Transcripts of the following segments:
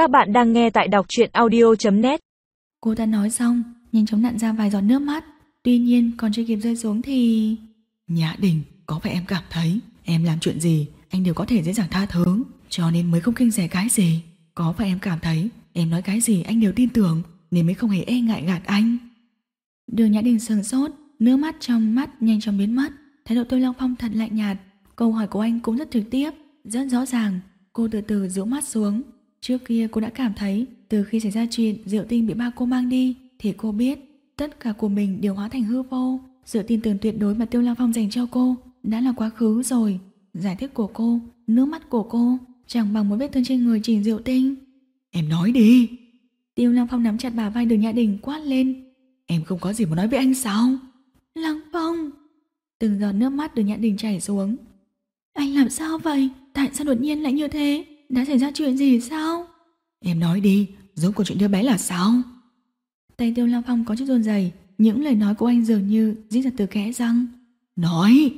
Các bạn đang nghe tại đọc truyện audio.net Cô ta nói xong, nhanh chóng nặn ra vài giọt nước mắt. Tuy nhiên còn chưa kịp rơi xuống thì... Nhã Đình, có phải em cảm thấy em làm chuyện gì anh đều có thể dễ dàng tha thứ, cho nên mới không kinh rẻ cái gì? Có phải em cảm thấy em nói cái gì anh đều tin tưởng nên mới không hề e ngại gạt anh? Đường Nhã Đình sừng sốt, nước mắt trong mắt nhanh chóng biến mất. Thái độ Tôi Long Phong thật lạnh nhạt. Câu hỏi của anh cũng rất trực tiếp, rất rõ ràng. Cô từ từ rũ mắt xuống. Trước kia cô đã cảm thấy từ khi xảy ra chuyện Diệu Tinh bị ba cô mang đi thì cô biết tất cả của mình đều hóa thành hư vô. Sự tin tưởng tuyệt đối mà Tiêu Long Phong dành cho cô đã là quá khứ rồi. Giải thích của cô, nước mắt của cô chẳng bằng một vết thương trên người Trình Diệu Tinh. Em nói đi. Tiêu Lăng Phong nắm chặt bà vai đường Nhã Đình quát lên. Em không có gì muốn nói với anh sao? Lăng Phong! Từng giọt nước mắt đường Nhã Đình chảy xuống. Anh làm sao vậy? Tại sao đột nhiên lại như thế? Đã xảy ra chuyện gì sao? Em nói đi, giống của chuyện đứa bé là sao? Tay Tiêu Lăng Phong có chút run rẩy, những lời nói của anh dường như rít ra từ kẽ răng. Nói!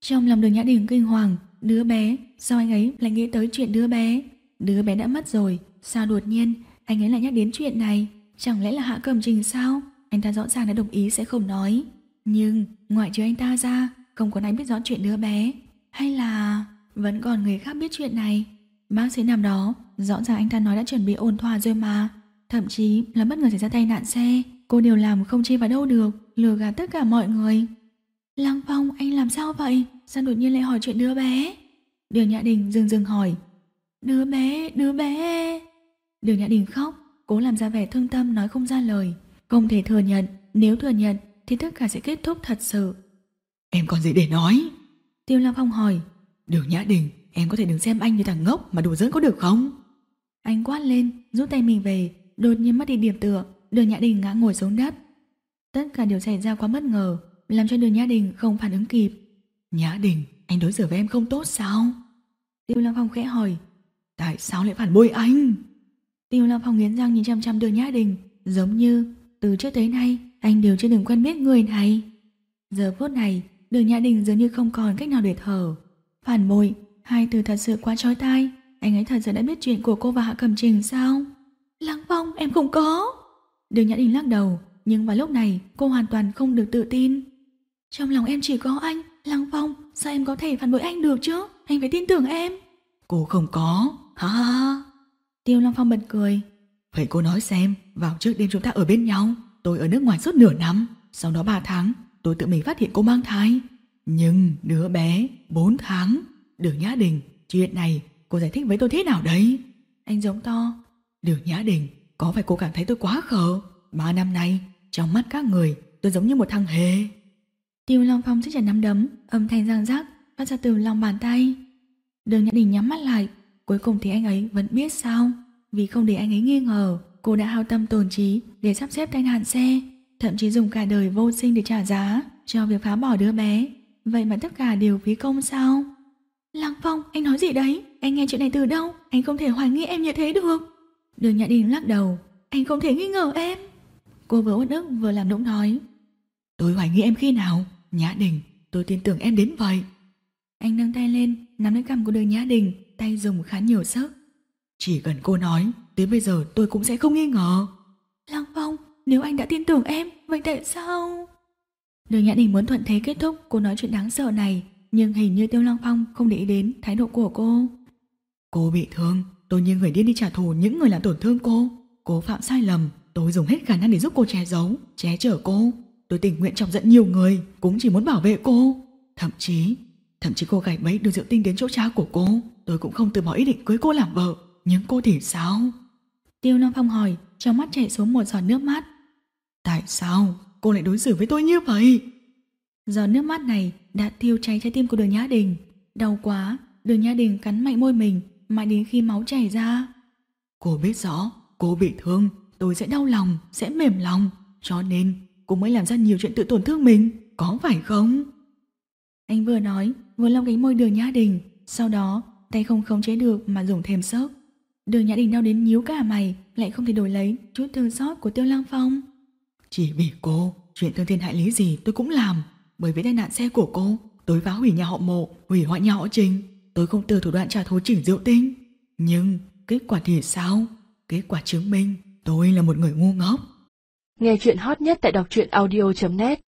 Trong lòng đường Nhã Đình kinh hoàng, đứa bé, sao anh ấy lại nghĩ tới chuyện đứa bé? Đứa bé đã mất rồi, sao đột nhiên anh ấy lại nhắc đến chuyện này? Chẳng lẽ là Hạ Cẩm Trình sao? Anh ta rõ ràng đã đồng ý sẽ không nói. Nhưng ngoại trừ anh ta ra, không có ai biết rõ chuyện đứa bé. Hay là vẫn còn người khác biết chuyện này? Bác sĩ nằm đó, rõ ràng anh ta nói đã chuẩn bị ổn thỏa rồi mà. Thậm chí là bất ngờ xảy ra tai nạn xe, cô đều làm không chê vào đâu được, lừa gạt tất cả mọi người. Lăng Phong, anh làm sao vậy? Sao đột nhiên lại hỏi chuyện đứa bé? Đường Nhã Đình dừng dừng hỏi. Đứa bé, đứa bé. Đường Nhã Đình khóc, cố làm ra vẻ thương tâm nói không ra lời. Không thể thừa nhận, nếu thừa nhận thì tất cả sẽ kết thúc thật sự. Em còn gì để nói? Tiêu Lam Phong hỏi. Đường Nhã Đình, em có thể đừng xem anh như thằng ngốc mà đùa giỡn có được không? Anh quát lên, rút tay mình về, đột nhiên mất đi điểm tựa, đường Nhã Đình ngã ngồi xuống đất. Tất cả đều xảy ra quá bất ngờ, làm cho đường Nhã Đình không phản ứng kịp. Nhã Đình, anh đối xử với em không tốt sao? Tiêu Lam Phong khẽ hỏi. Tại sao lại phản bội anh? Tiêu Lam Phong nghiến răng nhìn chăm chăm đường Nhã Đình, giống như từ trước tới nay anh đều chưa từng quen biết người này. Giờ phút này, đường Nhã Đình dường như không còn cách nào để thở. Phản bội, hai từ thật sự quá trói tai. Anh ấy thật sự đã biết chuyện của cô và Hạ Cầm Trình sao? Lăng Phong, em không có. Đường Nhã Đình lắc đầu, nhưng vào lúc này cô hoàn toàn không được tự tin. Trong lòng em chỉ có anh, Lăng Phong, sao em có thể phản bội anh được chứ? Anh phải tin tưởng em. Cô không có, ha ha ha. Tiêu Lăng Phong bật cười. Vậy cô nói xem, vào trước đêm chúng ta ở bên nhau, tôi ở nước ngoài suốt nửa năm, sau đó 3 tháng, tôi tự mình phát hiện cô mang thai. Nhưng đứa bé, 4 tháng, Đường Nhã Đình, chuyện này cô giải thích với tôi thế nào đấy? Anh giống to. Đường Nhã Đình, có phải cô cảm thấy tôi quá khờ? Ba năm nay, trong mắt các người, tôi giống như một thằng hề. Tiêu Long Phong siết chặt nắm đấm, âm thanh răng rắc phát ra từ lòng bàn tay. Đường Nhã Đình nhắm mắt lại, cuối cùng thì anh ấy vẫn biết sao. Vì không để anh ấy nghi ngờ, cô đã hao tâm tổn trí để sắp xếp tai nạn xe, thậm chí dùng cả đời vô sinh để trả giá cho việc phá bỏ đứa bé. Vậy mà tất cả đều phí công sao? Lăng Phong, anh nói gì đấy? Anh nghe chuyện này từ đâu? Anh không thể hoài nghi em như thế được. Đường Nhã Đình lắc đầu, anh không thể nghi ngờ em. Cô vừa uất ức vừa làm nũng nói. Tôi hoài nghi em khi nào? Nhã Đình, tôi tin tưởng em đến vậy. Anh nâng tay lên, nắm lấy cằm của đường Nhã Đình, tay dùng khá nhiều sức. Chỉ cần cô nói, tới bây giờ tôi cũng sẽ không nghi ngờ. Lăng Phong, nếu anh đã tin tưởng em, vậy tại sao? Đường Nhã Đình muốn thuận thế kết thúc cô nói chuyện đáng sợ này, nhưng hình như Tiêu Lăng Phong không để ý đến thái độ của cô. Cô bị thương, tôi như người điên đi trả thù những người làm tổn thương cô. Cô phạm sai lầm, tôi dùng hết khả năng để giúp cô che giấu, che chở cô. Tôi tình nguyện chọc giận nhiều người, cũng chỉ muốn bảo vệ cô. Thậm chí, thậm chí cô gạch bẫy đưa Diệu Tinh đến chỗ cha của cô. Tôi cũng không từ bỏ ý định cưới cô làm vợ. Nhưng cô thì sao? Tiêu Long Phong hỏi, trong mắt chảy xuống một giọt nước mắt. Tại sao cô lại đối xử với tôi như vậy? Giọt nước mắt này đã thiêu cháy trái tim của đường Nhã Đình. Đau quá, đường Nhã Đình cắn mạnh môi mình, mãi đến khi máu chảy ra. Cô biết rõ, cô bị thương, tôi sẽ đau lòng, sẽ mềm lòng. Cho nên cô mới làm ra nhiều chuyện tự tổn thương mình, có phải không? Anh vừa nói, vừa lau cánh môi đường Nhã Đình, sau đó tay không khống chế được mà dùng thêm sức. Đường Nhã Đình đau đến nhíu cả mày, lại không thể đổi lấy chút thương xót của Tiêu Lăng Phong. Chỉ vì cô, chuyện thương thiên hại lý gì tôi cũng làm. Bởi vì tai nạn xe của cô, tôi phá hủy nhà họ mộ, hủy hoại nhà họ trình. Tôi không từ thủ đoạn trả thù chỉnh diệu tinh. Nhưng kết quả thì sao? Kết quả chứng minh tôi là một người ngu ngốc. Nghe chuyện hot nhất tại đọc truyện audio.net